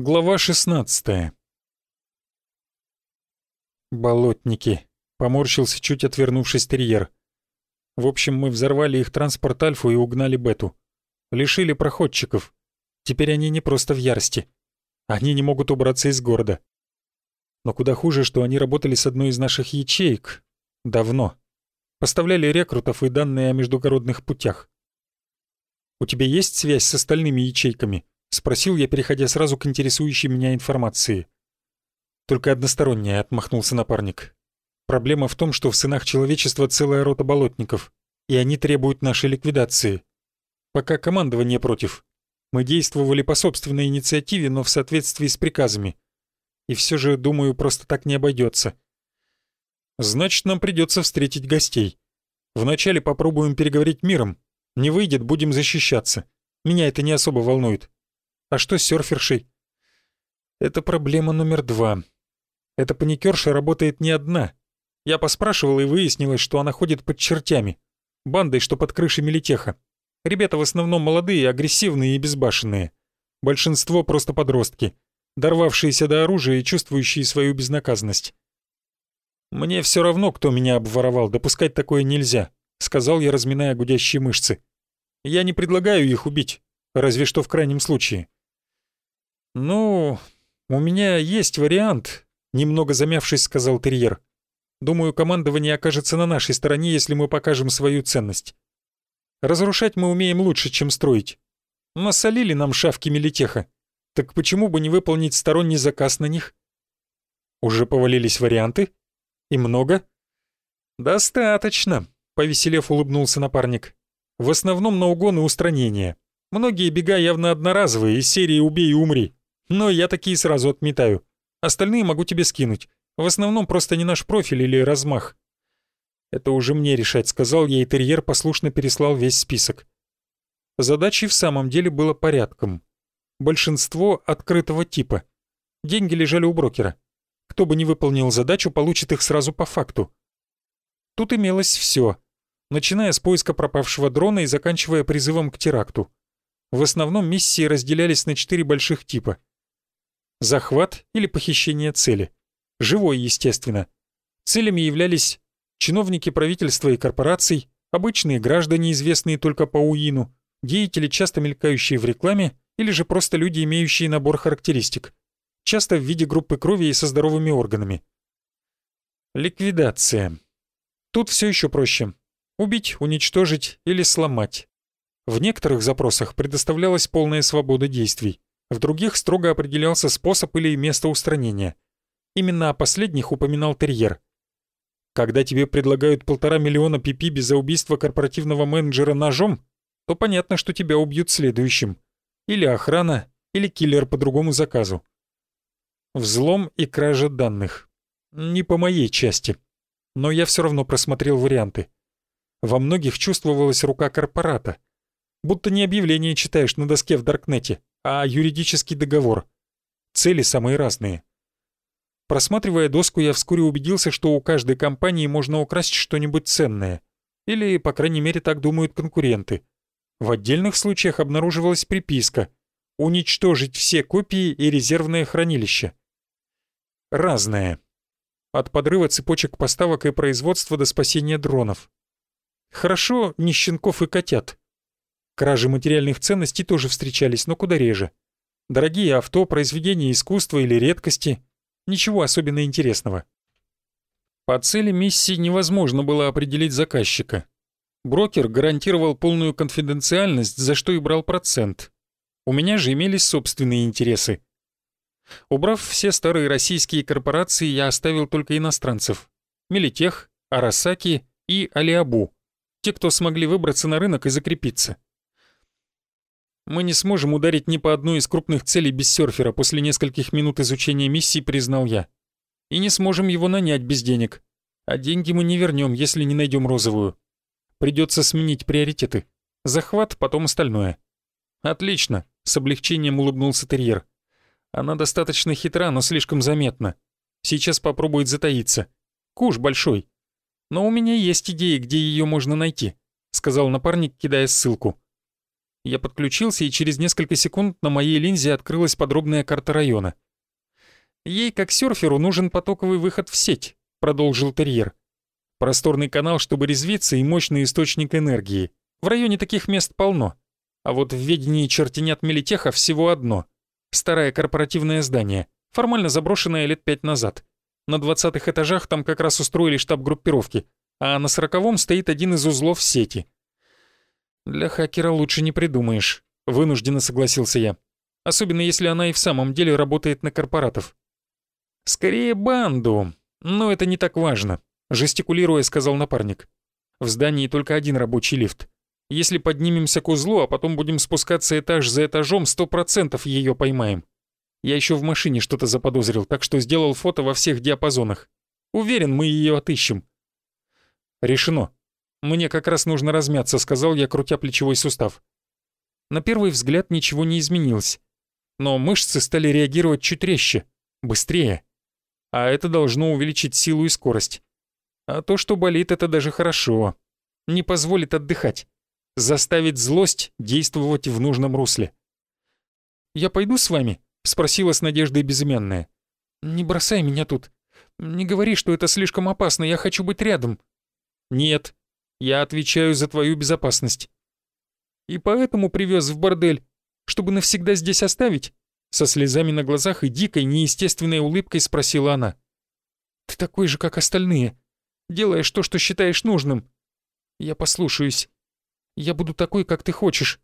Глава 16 «Болотники», — поморщился чуть отвернувшись терьер. «В общем, мы взорвали их транспорт Альфу и угнали Бету. Лишили проходчиков. Теперь они не просто в ярости. Они не могут убраться из города. Но куда хуже, что они работали с одной из наших ячеек. Давно. Поставляли рекрутов и данные о междугородных путях. У тебя есть связь с остальными ячейками?» — спросил я, переходя сразу к интересующей меня информации. «Только односторонняя», — отмахнулся напарник. «Проблема в том, что в сынах человечества целая рота болотников, и они требуют нашей ликвидации. Пока командование против. Мы действовали по собственной инициативе, но в соответствии с приказами. И все же, думаю, просто так не обойдется. Значит, нам придется встретить гостей. Вначале попробуем переговорить миром. Не выйдет, будем защищаться. Меня это не особо волнует. А что с серфершей? Это проблема номер два. Эта паникерша работает не одна. Я поспрашивал и выяснилось, что она ходит под чертями. Бандой, что под крышей Мелитеха. Ребята в основном молодые, агрессивные и безбашенные. Большинство просто подростки, дорвавшиеся до оружия и чувствующие свою безнаказанность. «Мне все равно, кто меня обворовал, допускать такое нельзя», — сказал я, разминая гудящие мышцы. «Я не предлагаю их убить, разве что в крайнем случае. «Ну, у меня есть вариант», — немного замявшись, сказал терьер. «Думаю, командование окажется на нашей стороне, если мы покажем свою ценность. Разрушать мы умеем лучше, чем строить. Насолили нам шавки Мелитеха. Так почему бы не выполнить сторонний заказ на них?» «Уже повалились варианты? И много?» «Достаточно», — повеселев улыбнулся напарник. «В основном на угон и устранение. Многие бега явно одноразовые, из серии «Убей и умри». Но я такие сразу отметаю. Остальные могу тебе скинуть. В основном просто не наш профиль или размах. Это уже мне решать, сказал я, и терьер послушно переслал весь список. Задачи в самом деле было порядком. Большинство открытого типа. Деньги лежали у брокера. Кто бы не выполнил задачу, получит их сразу по факту. Тут имелось все, начиная с поиска пропавшего дрона и заканчивая призывом к теракту. В основном миссии разделялись на четыре больших типа — захват или похищение цели. Живой, естественно. Целями являлись чиновники правительства и корпораций, обычные граждане, известные только по УИНу, деятели, часто мелькающие в рекламе, или же просто люди, имеющие набор характеристик, часто в виде группы крови и со здоровыми органами. Ликвидация. Тут все еще проще. Убить, уничтожить или сломать. В некоторых запросах предоставлялась полная свобода действий. В других строго определялся способ или место устранения. Именно о последних упоминал терьер. Когда тебе предлагают полтора миллиона пипиби за убийство корпоративного менеджера ножом, то понятно, что тебя убьют следующим. Или охрана, или киллер по другому заказу. Взлом и кража данных. Не по моей части. Но я все равно просмотрел варианты. Во многих чувствовалась рука корпората. Будто не объявление читаешь на доске в Даркнете, а юридический договор. Цели самые разные. Просматривая доску, я вскоре убедился, что у каждой компании можно украсть что-нибудь ценное. Или, по крайней мере, так думают конкуренты. В отдельных случаях обнаруживалась приписка «Уничтожить все копии и резервное хранилище». Разное. От подрыва цепочек поставок и производства до спасения дронов. Хорошо, не щенков и котят. Кражи материальных ценностей тоже встречались, но куда реже. Дорогие авто, произведения искусства или редкости. Ничего особенно интересного. По цели миссии невозможно было определить заказчика. Брокер гарантировал полную конфиденциальность, за что и брал процент. У меня же имелись собственные интересы. Убрав все старые российские корпорации, я оставил только иностранцев. Мелитех, Арасаки и Алиабу. Те, кто смогли выбраться на рынок и закрепиться. Мы не сможем ударить ни по одной из крупных целей без серфера, после нескольких минут изучения миссии признал я. И не сможем его нанять без денег. А деньги мы не вернем, если не найдем розовую. Придется сменить приоритеты. Захват, потом остальное. Отлично, с облегчением улыбнулся терьер. Она достаточно хитра, но слишком заметна. Сейчас попробует затаиться. Куш большой. Но у меня есть идеи, где ее можно найти, сказал напарник, кидая ссылку. Я подключился, и через несколько секунд на моей линзе открылась подробная карта района. «Ей, как серферу, нужен потоковый выход в сеть», — продолжил терьер. «Просторный канал, чтобы резвиться, и мощный источник энергии. В районе таких мест полно. А вот в ведении чертенят Мелитеха всего одно. Старое корпоративное здание, формально заброшенное лет пять назад. На двадцатых этажах там как раз устроили штаб группировки, а на сороковом стоит один из узлов сети. «Для хакера лучше не придумаешь», — вынужденно согласился я. «Особенно если она и в самом деле работает на корпоратов». «Скорее банду, но это не так важно», — жестикулируя сказал напарник. «В здании только один рабочий лифт. Если поднимемся к узлу, а потом будем спускаться этаж за этажом, сто процентов ее поймаем. Я еще в машине что-то заподозрил, так что сделал фото во всех диапазонах. Уверен, мы ее отыщем». «Решено. Мне как раз нужно размяться», — сказал я, крутя плечевой сустав. На первый взгляд ничего не изменилось. Но мышцы стали реагировать чуть резче, быстрее. А это должно увеличить силу и скорость. А то, что болит, это даже хорошо. Не позволит отдыхать заставить злость действовать в нужном русле. «Я пойду с вами?» — спросила с надеждой безымянная. «Не бросай меня тут. Не говори, что это слишком опасно, я хочу быть рядом». «Нет, я отвечаю за твою безопасность». «И поэтому привез в бордель, чтобы навсегда здесь оставить?» Со слезами на глазах и дикой, неестественной улыбкой спросила она. «Ты такой же, как остальные. Делаешь то, что считаешь нужным. Я послушаюсь. Я буду такой, как ты хочешь.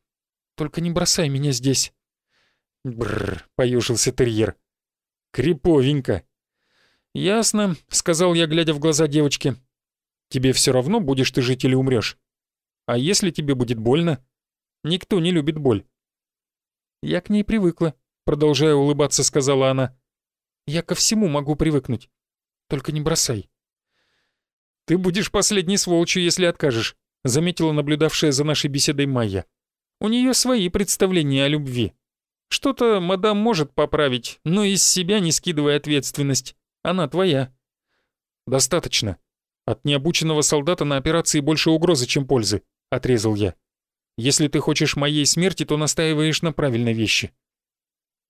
Только не бросай меня здесь». Бррр, поюжился терьер. «Криповенько». «Ясно», — сказал я, глядя в глаза девочки. «Тебе все равно, будешь ты жить или умрешь. А если тебе будет больно? Никто не любит боль». «Я к ней привыкла», — продолжая улыбаться, сказала она. «Я ко всему могу привыкнуть. Только не бросай». «Ты будешь последней сволочью, если откажешь заметила наблюдавшая за нашей беседой Майя. У нее свои представления о любви. Что-то мадам может поправить, но из себя не скидывая ответственность. Она твоя. Достаточно. От необученного солдата на операции больше угрозы, чем пользы, отрезал я. Если ты хочешь моей смерти, то настаиваешь на правильной вещи.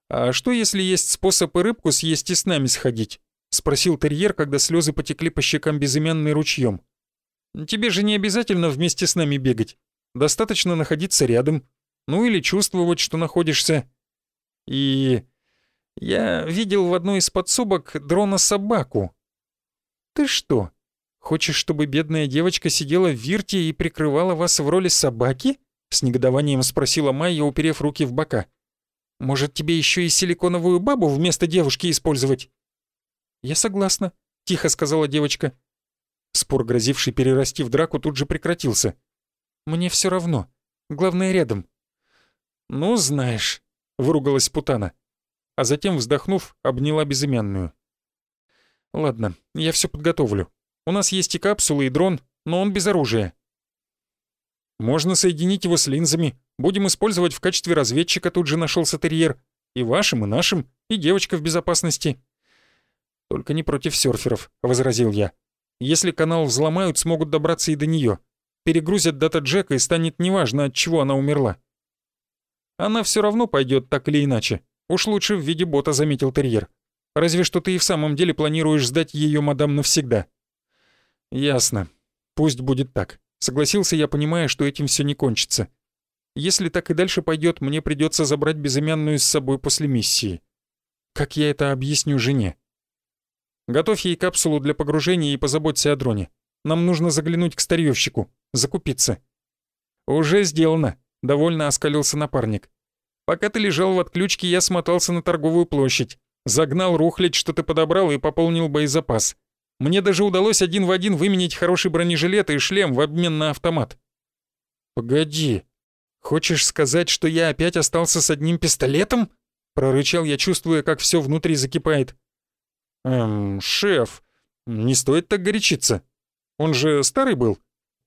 А что, если есть способ и рыбку съесть и с нами сходить? спросил терьер, когда слезы потекли по щекам безымянной ручьем. Тебе же не обязательно вместе с нами бегать. Достаточно находиться рядом. Ну или чувствовать, что находишься. И... Я видел в одной из подсобок дрона-собаку. Ты что, хочешь, чтобы бедная девочка сидела в вирте и прикрывала вас в роли собаки? С негодованием спросила Майя, уперев руки в бока. Может, тебе еще и силиконовую бабу вместо девушки использовать? Я согласна, тихо сказала девочка. Спор, грозивший перерасти в драку, тут же прекратился. «Мне все равно. Главное, рядом». «Ну, знаешь», — выругалась Путана. А затем, вздохнув, обняла безымянную. «Ладно, я все подготовлю. У нас есть и капсулы, и дрон, но он без оружия». «Можно соединить его с линзами. Будем использовать в качестве разведчика», тут же нашелся терьер. «И вашим, и нашим, и девочка в безопасности». «Только не против серферов», — возразил я. Если канал взломают, смогут добраться и до нее. Перегрузят дата Джека и станет неважно, от чего она умерла. Она все равно пойдет так или иначе. Уж лучше в виде бота, заметил терьер. Разве что ты и в самом деле планируешь сдать ее мадам навсегда. Ясно. Пусть будет так. Согласился я, понимая, что этим все не кончится. Если так и дальше пойдет, мне придется забрать безымянную с собой после миссии. Как я это объясню жене? Готовь ей капсулу для погружения и позаботься о дроне. Нам нужно заглянуть к старьёвщику, закупиться». «Уже сделано», — довольно оскалился напарник. «Пока ты лежал в отключке, я смотался на торговую площадь, загнал рухлядь, что ты подобрал, и пополнил боезапас. Мне даже удалось один в один выменить хороший бронежилет и шлем в обмен на автомат». «Погоди, хочешь сказать, что я опять остался с одним пистолетом?» Прорычал я, чувствуя, как все внутри закипает. «Эм, шеф, не стоит так горячиться. Он же старый был.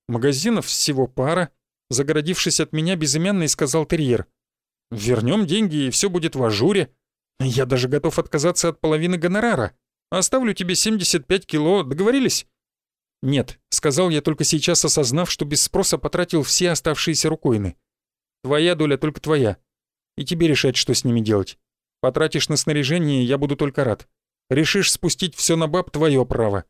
Магазинов всего пара». Загородившись от меня, безымянный сказал терьер. «Вернем деньги, и все будет в ажуре. Я даже готов отказаться от половины гонорара. Оставлю тебе 75 кило, договорились?» «Нет», — сказал я только сейчас, осознав, что без спроса потратил все оставшиеся рукоины. Твоя доля только твоя. И тебе решать, что с ними делать. Потратишь на снаряжение, я буду только рад. Решишь спустить все на баб — твое право».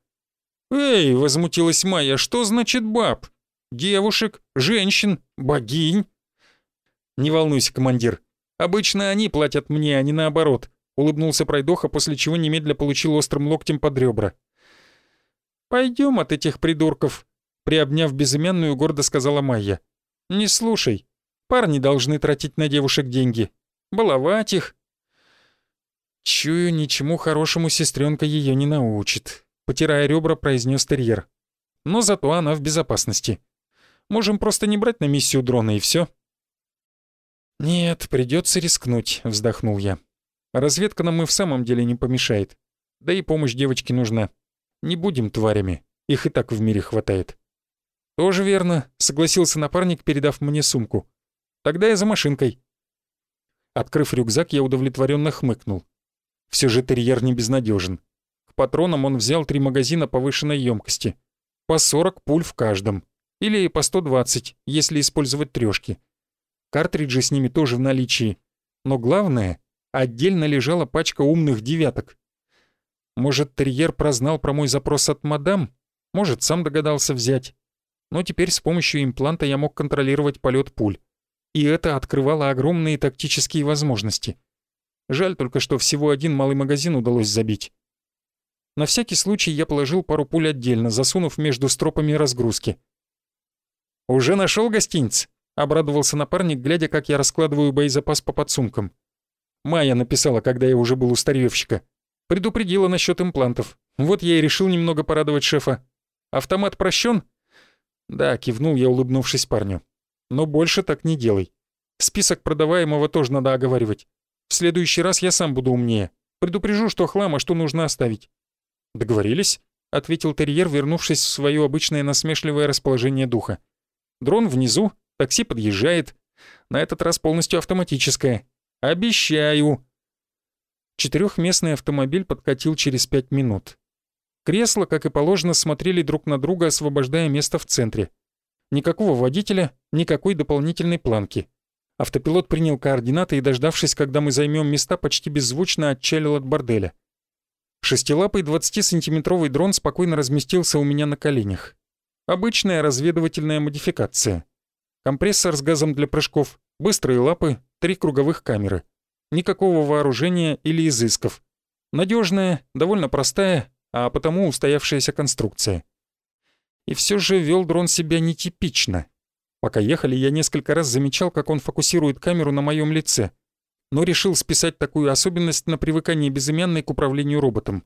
«Эй!» — возмутилась Майя. «Что значит баб? Девушек, женщин, богинь?» «Не волнуйся, командир. Обычно они платят мне, а не наоборот», — улыбнулся пройдоха, после чего немедля получил острым локтем под ребра. «Пойдем от этих придурков», — приобняв безымянную, гордо сказала Майя. «Не слушай. Парни должны тратить на девушек деньги. Баловать их, «Чую, ничему хорошему сестренка ее не научит», — потирая ребра, произнес терьер. «Но зато она в безопасности. Можем просто не брать на миссию дрона и все. «Нет, придется рискнуть», — вздохнул я. «Разведка нам и в самом деле не помешает. Да и помощь девочке нужна. Не будем тварями, их и так в мире хватает». «Тоже верно», — согласился напарник, передав мне сумку. «Тогда я за машинкой». Открыв рюкзак, я удовлетворенно хмыкнул. Все же терьер не безнадежен. К патронам он взял три магазина повышенной емкости. По 40 пуль в каждом. Или по 120, если использовать трешки. Картриджи с ними тоже в наличии. Но главное, отдельно лежала пачка умных девяток. Может, терьер прознал про мой запрос от мадам? Может, сам догадался взять. Но теперь с помощью импланта я мог контролировать полет пуль. И это открывало огромные тактические возможности. Жаль только, что всего один малый магазин удалось забить. На всякий случай я положил пару пуль отдельно, засунув между стропами разгрузки. «Уже нашел гостиниц?» — обрадовался напарник, глядя, как я раскладываю боезапас по подсумкам. Майя написала, когда я уже был у старьевщика. Предупредила насчет имплантов. Вот я и решил немного порадовать шефа. «Автомат прощен?» «Да», — кивнул я, улыбнувшись парню. «Но больше так не делай. Список продаваемого тоже надо оговаривать. В следующий раз я сам буду умнее. Предупрежу, что хлам, а что нужно оставить». «Договорились?» — ответил терьер, вернувшись в свое обычное насмешливое расположение духа. «Дрон внизу, такси подъезжает. На этот раз полностью автоматическое. Обещаю!» Четырехместный автомобиль подкатил через пять минут. Кресла, как и положено, смотрели друг на друга, освобождая место в центре. Никакого водителя, никакой дополнительной планки. Автопилот принял координаты и, дождавшись, когда мы займем места, почти беззвучно отчалил от борделя. Шестилапый 20-сантиметровый дрон спокойно разместился у меня на коленях. Обычная разведывательная модификация. Компрессор с газом для прыжков, быстрые лапы, три круговых камеры. Никакого вооружения или изысков. Надежная, довольно простая, а потому устоявшаяся конструкция. И все же вел дрон себя нетипично. Пока ехали, я несколько раз замечал, как он фокусирует камеру на моем лице, но решил списать такую особенность на привыкание безымянной к управлению роботом.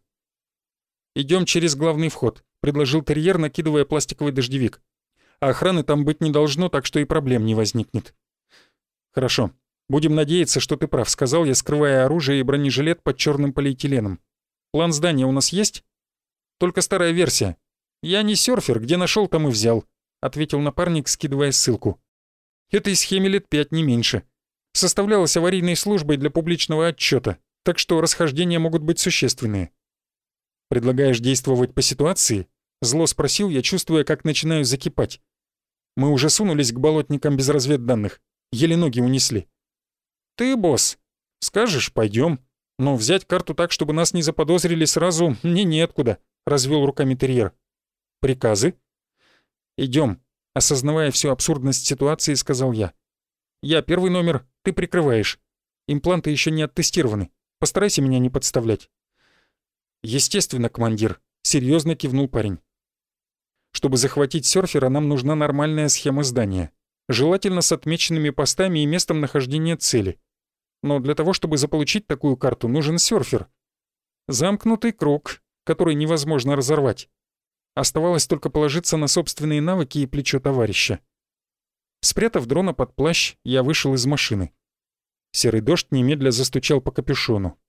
Идем через главный вход», — предложил терьер, накидывая пластиковый дождевик. «А охраны там быть не должно, так что и проблем не возникнет». «Хорошо. Будем надеяться, что ты прав», — сказал я, скрывая оружие и бронежилет под черным полиэтиленом. «План здания у нас есть?» «Только старая версия. Я не серфер, где нашел, там и взял. — ответил напарник, скидывая ссылку. «Этой схеме лет пять, не меньше. Составлялась аварийной службой для публичного отчета, так что расхождения могут быть существенные». «Предлагаешь действовать по ситуации?» — зло спросил я, чувствуя, как начинаю закипать. «Мы уже сунулись к болотникам без разведданных, еле ноги унесли». «Ты босс. Скажешь, пойдем. Но взять карту так, чтобы нас не заподозрили сразу, мне неоткуда», — развел руками терьер. «Приказы?» Идем, осознавая всю абсурдность ситуации, сказал я. Я первый номер, ты прикрываешь. Импланты еще не оттестированы. Постарайся меня не подставлять. Естественно, командир, серьезно кивнул парень. Чтобы захватить серфера, нам нужна нормальная схема здания. Желательно с отмеченными постами и местом нахождения цели. Но для того, чтобы заполучить такую карту, нужен серфер. Замкнутый круг, который невозможно разорвать. Оставалось только положиться на собственные навыки и плечо товарища. Спрятав дрона под плащ, я вышел из машины. Серый дождь немедля застучал по капюшону.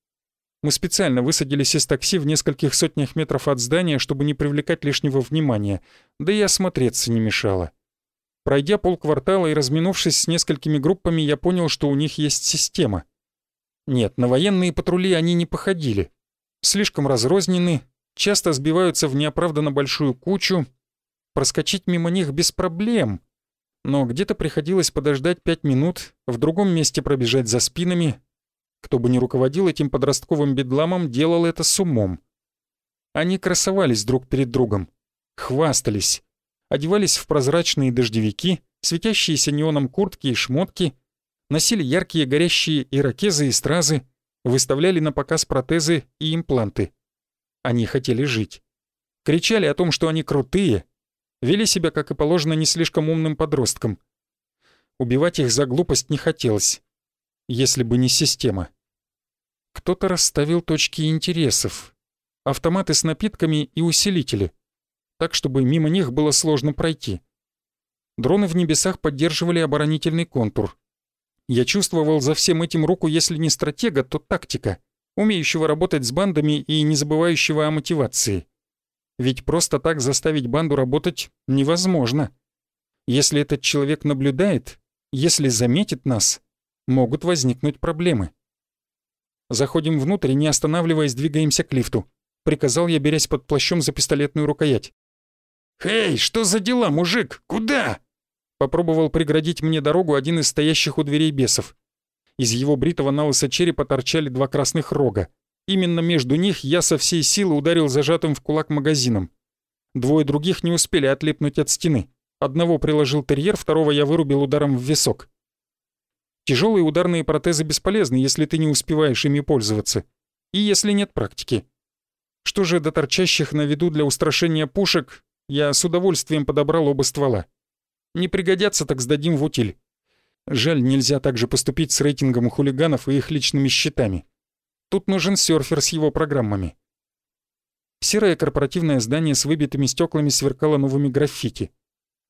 Мы специально высадились из такси в нескольких сотнях метров от здания, чтобы не привлекать лишнего внимания, да и осмотреться не мешало. Пройдя полквартала и разминувшись с несколькими группами, я понял, что у них есть система. Нет, на военные патрули они не походили. Слишком разрознены, часто сбиваются в неоправданно большую кучу, проскочить мимо них без проблем. Но где-то приходилось подождать пять минут, в другом месте пробежать за спинами. Кто бы ни руководил этим подростковым бедламом, делал это с умом. Они красовались друг перед другом, хвастались, одевались в прозрачные дождевики, светящиеся неоном куртки и шмотки, носили яркие горящие ирокезы и стразы, выставляли на показ протезы и импланты. Они хотели жить. Кричали о том, что они крутые, вели себя, как и положено, не слишком умным подросткам. Убивать их за глупость не хотелось, если бы не система. Кто-то расставил точки интересов, автоматы с напитками и усилители, так, чтобы мимо них было сложно пройти. Дроны в небесах поддерживали оборонительный контур. Я чувствовал за всем этим руку, если не стратега, то тактика, умеющего работать с бандами и не забывающего о мотивации. Ведь просто так заставить банду работать невозможно. Если этот человек наблюдает, если заметит нас, могут возникнуть проблемы. Заходим внутрь не останавливаясь, двигаемся к лифту. Приказал я, берясь под плащом за пистолетную рукоять. «Эй, что за дела, мужик? Куда?» Попробовал преградить мне дорогу один из стоящих у дверей бесов. Из его бритого налыса черепа торчали два красных рога. Именно между них я со всей силы ударил зажатым в кулак магазином. Двое других не успели отлипнуть от стены. Одного приложил терьер, второго я вырубил ударом в висок. Тяжелые ударные протезы бесполезны, если ты не успеваешь ими пользоваться. И если нет практики. Что же до торчащих на виду для устрашения пушек, я с удовольствием подобрал оба ствола. Не пригодятся, так сдадим в утиль. Жаль, нельзя также поступить с рейтингом хулиганов и их личными счетами. Тут нужен серфер с его программами. Серое корпоративное здание с выбитыми стеклами сверкало новыми граффити.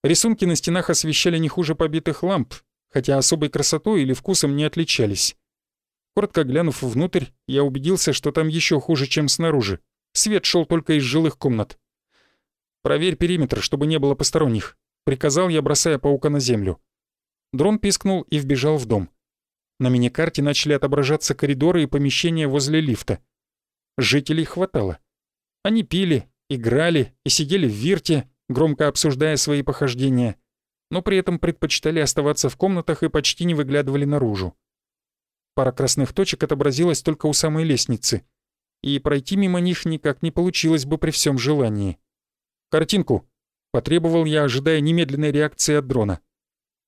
Рисунки на стенах освещали не хуже побитых ламп, хотя особой красотой или вкусом не отличались. Коротко глянув внутрь, я убедился, что там еще хуже, чем снаружи. Свет шел только из жилых комнат. «Проверь периметр, чтобы не было посторонних», — приказал я, бросая паука на землю. Дрон пискнул и вбежал в дом. На миникарте начали отображаться коридоры и помещения возле лифта. Жителей хватало. Они пили, играли и сидели в вирте, громко обсуждая свои похождения, но при этом предпочитали оставаться в комнатах и почти не выглядывали наружу. Пара красных точек отобразилась только у самой лестницы, и пройти мимо них никак не получилось бы при всем желании. «Картинку!» — потребовал я, ожидая немедленной реакции от дрона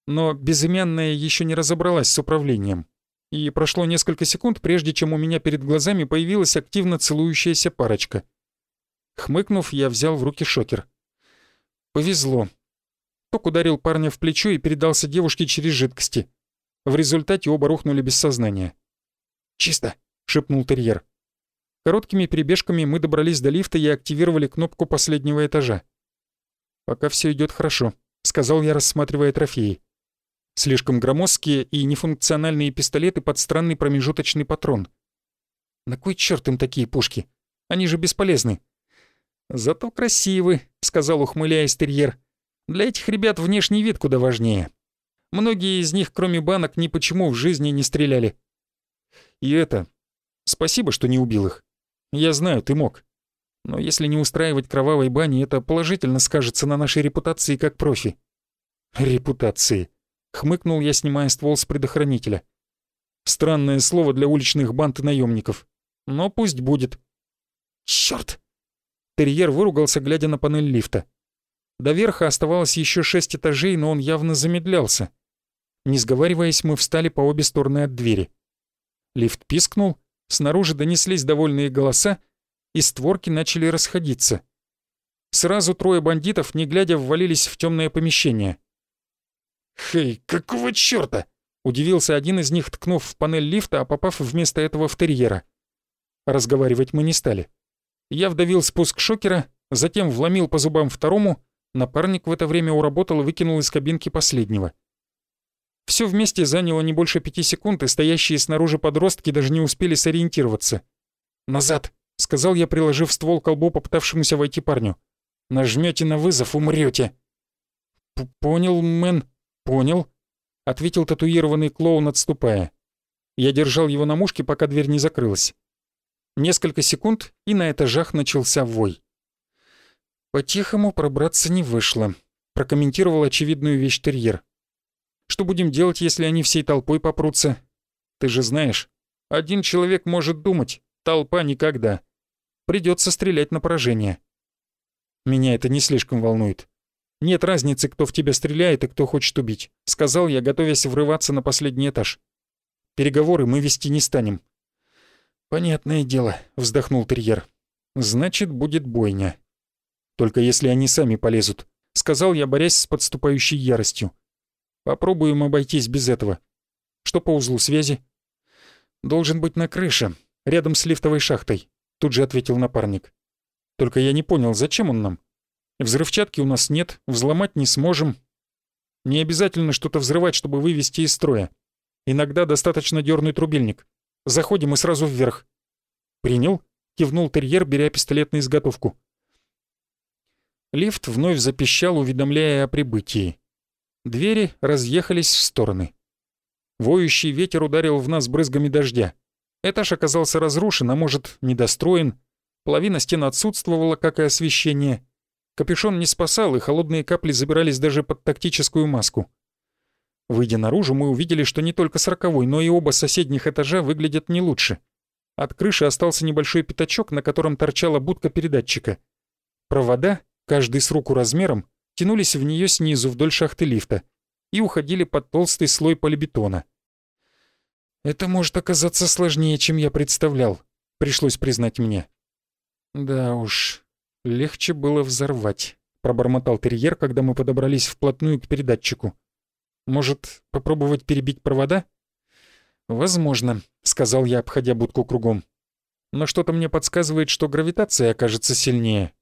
но безымянная еще не разобралась с управлением. И прошло несколько секунд, прежде чем у меня перед глазами появилась активно целующаяся парочка. Хмыкнув, я взял в руки шокер. Повезло. Ток ударил парня в плечо и передался девушке через жидкости. В результате оба рухнули без сознания. «Чисто», — шепнул терьер. Короткими перебежками мы добрались до лифта и активировали кнопку последнего этажа. «Пока все идет хорошо», — сказал я, рассматривая трофеи. Слишком громоздкие и нефункциональные пистолеты под странный промежуточный патрон. На кой черт им такие пушки? Они же бесполезны. «Зато красивы», — сказал, ухмыляясь терьер. «Для этих ребят внешний вид куда важнее. Многие из них, кроме банок, ни почему в жизни не стреляли. И это... Спасибо, что не убил их. Я знаю, ты мог. Но если не устраивать кровавой бани, это положительно скажется на нашей репутации как профи». «Репутации. Хмыкнул я, снимая ствол с предохранителя. Странное слово для уличных банд и наемников. Но пусть будет. Черт! Терьер выругался, глядя на панель лифта. До верха оставалось еще шесть этажей, но он явно замедлялся. Не сговариваясь, мы встали по обе стороны от двери. Лифт пискнул, снаружи донеслись довольные голоса, и створки начали расходиться. Сразу трое бандитов, не глядя, ввалились в темное помещение. «Хей, какого чёрта?» — удивился один из них, ткнув в панель лифта, а попав вместо этого в терьера. Разговаривать мы не стали. Я вдавил спуск шокера, затем вломил по зубам второму, напарник в это время уработал и выкинул из кабинки последнего. Все вместе заняло не больше пяти секунд, и стоящие снаружи подростки даже не успели сориентироваться. «Назад!» — сказал я, приложив ствол к колбу попытавшемуся войти парню. «Нажмете на вызов, умрете. «Понял, мэн», «Понял», — ответил татуированный клоун, отступая. Я держал его на мушке, пока дверь не закрылась. Несколько секунд, и на этажах начался вой. «По-тихому пробраться не вышло», — прокомментировал очевидную вещь терьер. Что будем делать, если они всей толпой попрутся? Ты же знаешь, один человек может думать, толпа никогда. Придется стрелять на поражение. Меня это не слишком волнует. Нет разницы, кто в тебя стреляет и кто хочет убить, сказал я, готовясь врываться на последний этаж. Переговоры мы вести не станем. Понятное дело, вздохнул терьер. Значит, будет бойня. Только если они сами полезут, сказал я, борясь с подступающей яростью. Попробуем обойтись без этого. Что по узлу связи? Должен быть на крыше, рядом с лифтовой шахтой, тут же ответил напарник. Только я не понял, зачем он нам? Взрывчатки у нас нет, взломать не сможем. Не обязательно что-то взрывать, чтобы вывести из строя. Иногда достаточно дернуть рубильник. Заходим и сразу вверх. «Принял?» — кивнул терьер, беря пистолет на изготовку. Лифт вновь запищал, уведомляя о прибытии. Двери разъехались в стороны. Воющий ветер ударил в нас брызгами дождя. Этаж оказался разрушен, а может, недостроен. Половина стен отсутствовала, как и освещение. Капюшон не спасал, и холодные капли забирались даже под тактическую маску. Выйдя наружу, мы увидели, что не только сороковой, но и оба соседних этажа выглядят не лучше. От крыши остался небольшой пятачок, на котором торчала будка передатчика. Провода, каждый с руку размером, тянулись в нее снизу вдоль шахты лифта и уходили под толстый слой полибетона. «Это может оказаться сложнее, чем я представлял», — пришлось признать мне. «Да уж, легче было взорвать», — пробормотал терьер, когда мы подобрались вплотную к передатчику. «Может, попробовать перебить провода?» «Возможно», — сказал я, обходя будку кругом. «Но что-то мне подсказывает, что гравитация окажется сильнее».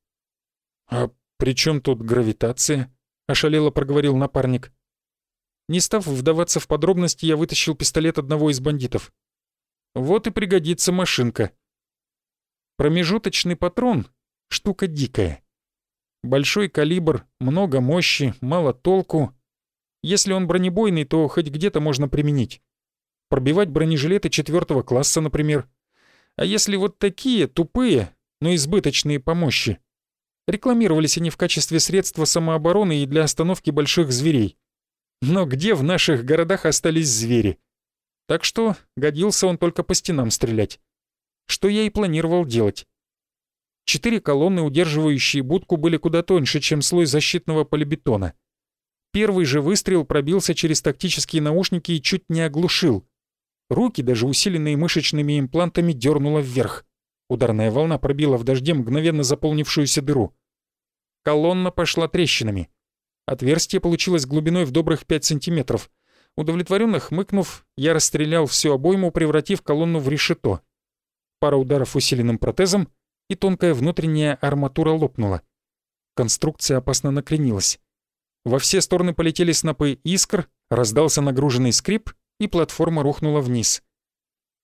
«А при чем тут гравитация?» — ошалело проговорил напарник. Не став вдаваться в подробности, я вытащил пистолет одного из бандитов. Вот и пригодится машинка. Промежуточный патрон — штука дикая. Большой калибр, много мощи, мало толку. Если он бронебойный, то хоть где-то можно применить. Пробивать бронежилеты четвертого класса, например. А если вот такие, тупые, но избыточные по мощи, Рекламировались они в качестве средства самообороны и для остановки больших зверей. Но где в наших городах остались звери? Так что годился он только по стенам стрелять. Что я и планировал делать. Четыре колонны, удерживающие будку, были куда тоньше, чем слой защитного полибетона. Первый же выстрел пробился через тактические наушники и чуть не оглушил. Руки, даже усиленные мышечными имплантами, дернуло вверх. Ударная волна пробила в дожде мгновенно заполнившуюся дыру. Колонна пошла трещинами. Отверстие получилось глубиной в добрых 5 сантиметров. Удовлетворенно хмыкнув, я расстрелял всю обойму, превратив колонну в решето. Пара ударов усиленным протезом, и тонкая внутренняя арматура лопнула. Конструкция опасно накренилась. Во все стороны полетели снопы искр, раздался нагруженный скрип, и платформа рухнула вниз.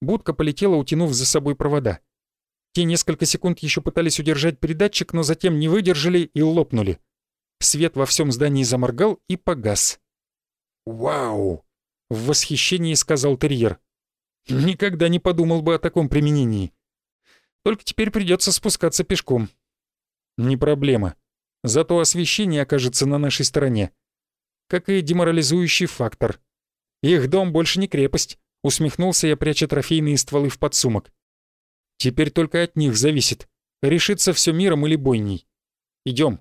Будка полетела, утянув за собой провода. Те несколько секунд еще пытались удержать передатчик, но затем не выдержали и лопнули. Свет во всем здании заморгал и погас. «Вау!» — в восхищении сказал терьер. «Никогда не подумал бы о таком применении. Только теперь придется спускаться пешком». «Не проблема. Зато освещение окажется на нашей стороне. Как и деморализующий фактор. Их дом больше не крепость», — усмехнулся я, пряча трофейные стволы в подсумок. Теперь только от них зависит, решится все миром или бойней. Идем.